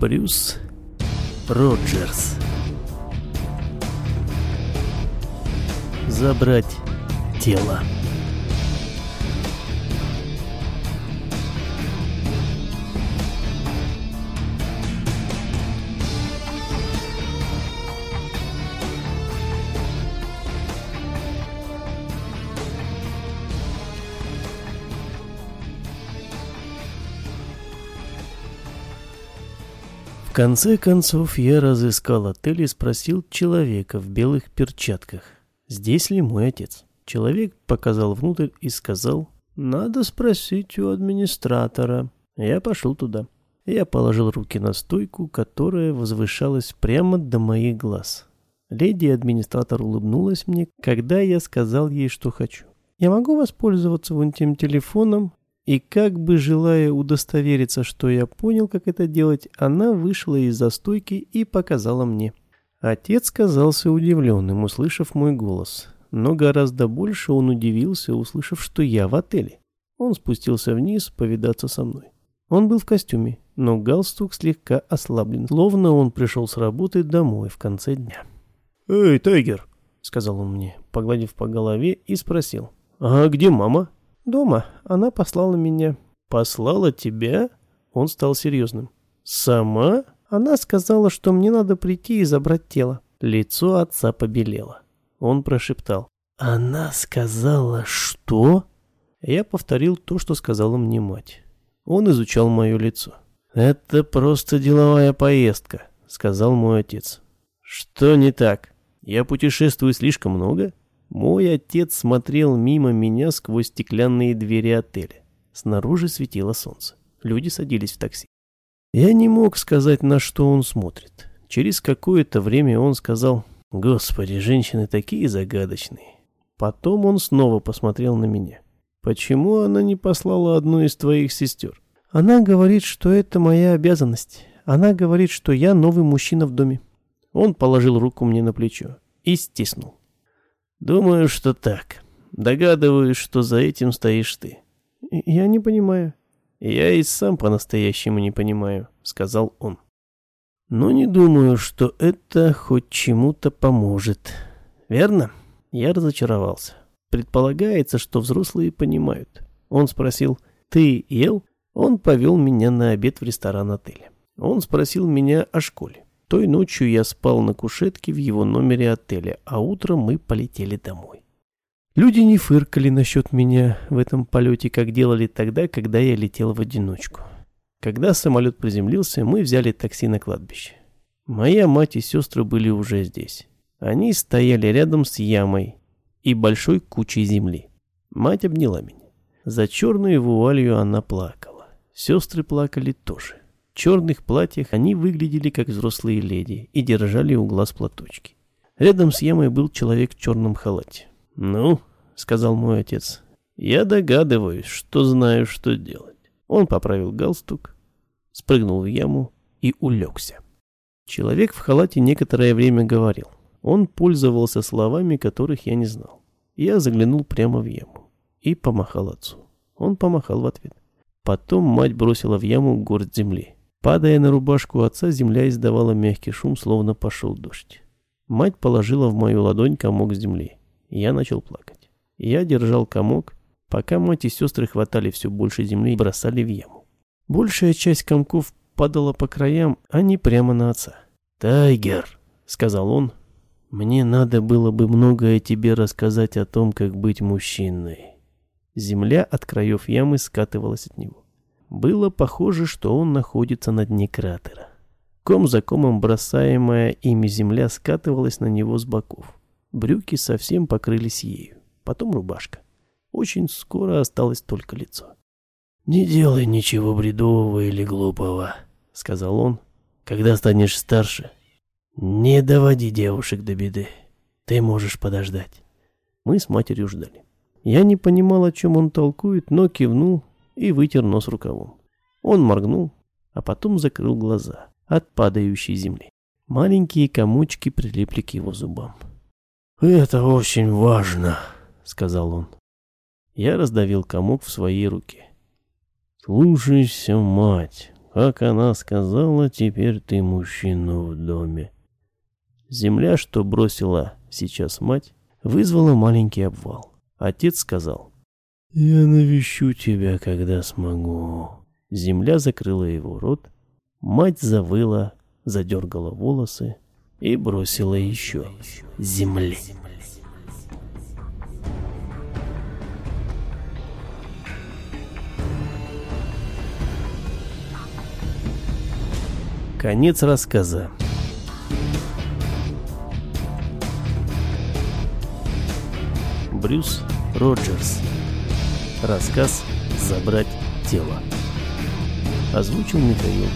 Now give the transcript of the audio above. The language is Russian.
Брюс Роджерс. Забрать тело. В конце концов я разыскал отель и спросил человека в белых перчатках, здесь ли мой отец. Человек показал внутрь и сказал, надо спросить у администратора. Я пошел туда. Я положил руки на стойку, которая возвышалась прямо до моих глаз. Леди-администратор улыбнулась мне, когда я сказал ей, что хочу. «Я могу воспользоваться вон тем телефоном и как бы желая удостовериться, что я понял, как это делать, она вышла из застойки и показала мне. Отец казался удивленным, услышав мой голос. Но гораздо больше он удивился, услышав, что я в отеле. Он спустился вниз повидаться со мной. Он был в костюме, но галстук слегка ослаблен, словно он пришел с работы домой в конце дня. «Эй, Тайгер!» — сказал он мне, погладив по голове и спросил. «А где мама?» «Дома. Она послала меня». «Послала тебя?» Он стал серьезным. «Сама?» Она сказала, что мне надо прийти и забрать тело. Лицо отца побелело. Он прошептал. «Она сказала что?» Я повторил то, что сказала мне мать. Он изучал мое лицо. «Это просто деловая поездка», — сказал мой отец. «Что не так? Я путешествую слишком много?» Мой отец смотрел мимо меня сквозь стеклянные двери отеля. Снаружи светило солнце. Люди садились в такси. Я не мог сказать, на что он смотрит. Через какое-то время он сказал, «Господи, женщины такие загадочные». Потом он снова посмотрел на меня. «Почему она не послала одну из твоих сестер?» «Она говорит, что это моя обязанность. Она говорит, что я новый мужчина в доме». Он положил руку мне на плечо и стиснул. Думаю, что так. Догадываюсь, что за этим стоишь ты. Я не понимаю. Я и сам по-настоящему не понимаю, сказал он. Но не думаю, что это хоть чему-то поможет. Верно? Я разочаровался. Предполагается, что взрослые понимают. Он спросил, ты ел? Он повел меня на обед в ресторан отеля. Он спросил меня о школе. Той ночью я спал на кушетке в его номере отеля, а утром мы полетели домой. Люди не фыркали насчет меня в этом полете, как делали тогда, когда я летел в одиночку. Когда самолет приземлился, мы взяли такси на кладбище. Моя мать и сестры были уже здесь. Они стояли рядом с ямой и большой кучей земли. Мать обняла меня. За черной вуалью она плакала. Сестры плакали тоже черных платьях они выглядели как взрослые леди и держали у глаз платочки. Рядом с ямой был человек в черном халате. «Ну», — сказал мой отец, — «я догадываюсь, что знаю, что делать». Он поправил галстук, спрыгнул в яму и улегся. Человек в халате некоторое время говорил. Он пользовался словами, которых я не знал. Я заглянул прямо в яму и помахал отцу. Он помахал в ответ. Потом мать бросила в яму горсть земли. Падая на рубашку отца, земля издавала мягкий шум, словно пошел дождь. Мать положила в мою ладонь комок земли. Я начал плакать. Я держал комок, пока мать и сестры хватали все больше земли и бросали в яму. Большая часть комков падала по краям, а не прямо на отца. «Тайгер», — сказал он, — «мне надо было бы многое тебе рассказать о том, как быть мужчиной». Земля от краев ямы скатывалась от него. Было похоже, что он находится на дне кратера. Ком за комом бросаемая ими земля скатывалась на него с боков. Брюки совсем покрылись ею. Потом рубашка. Очень скоро осталось только лицо. «Не делай ничего бредового или глупого», — сказал он. «Когда станешь старше, не доводи девушек до беды. Ты можешь подождать». Мы с матерью ждали. Я не понимал, о чем он толкует, но кивнул и вытер нос рукавом. Он моргнул, а потом закрыл глаза от падающей земли. Маленькие комочки прилипли к его зубам. «Это очень важно», — сказал он. Я раздавил комок в своей руке. «Слушайся, мать», — Как она сказала, теперь ты мужчина в доме. Земля, что бросила сейчас мать, вызвала маленький обвал. Отец сказал, «Я навещу тебя, когда смогу». Земля закрыла его рот, мать завыла, задергала волосы и бросила еще земли. Конец рассказа. Брюс Роджерс. Рассказ «Забрать тело». Озвучил Михаил